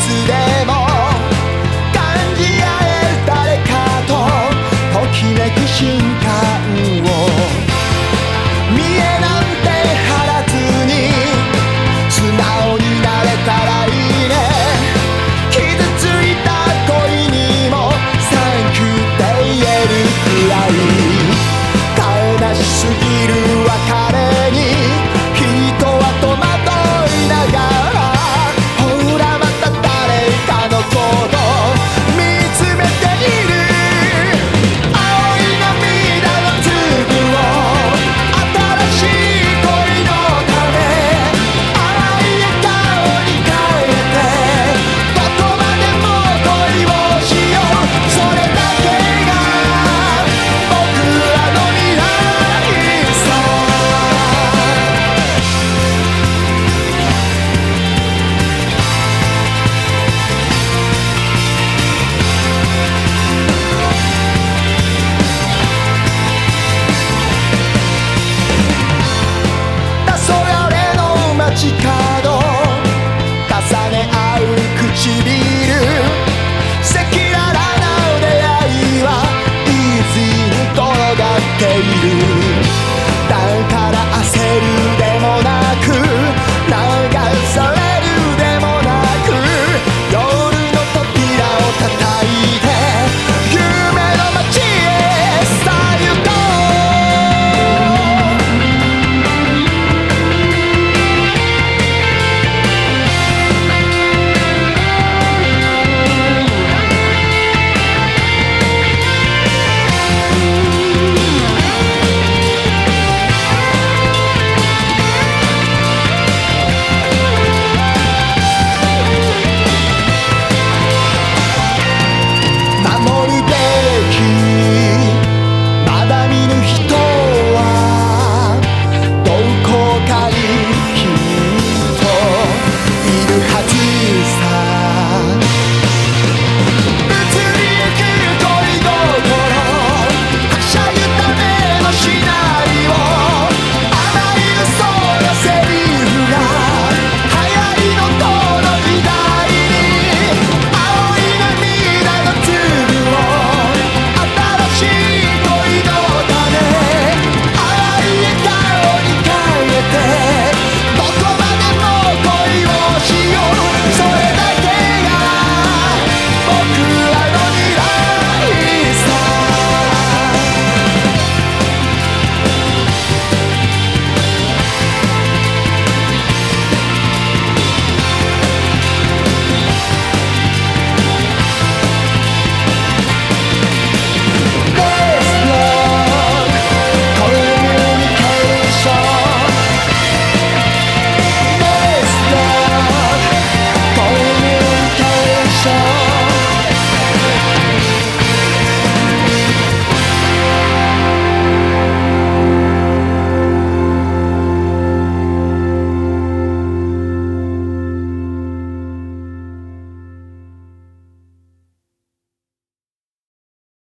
つでしびる赤裸々な出会いはいつに転がっている。だから there.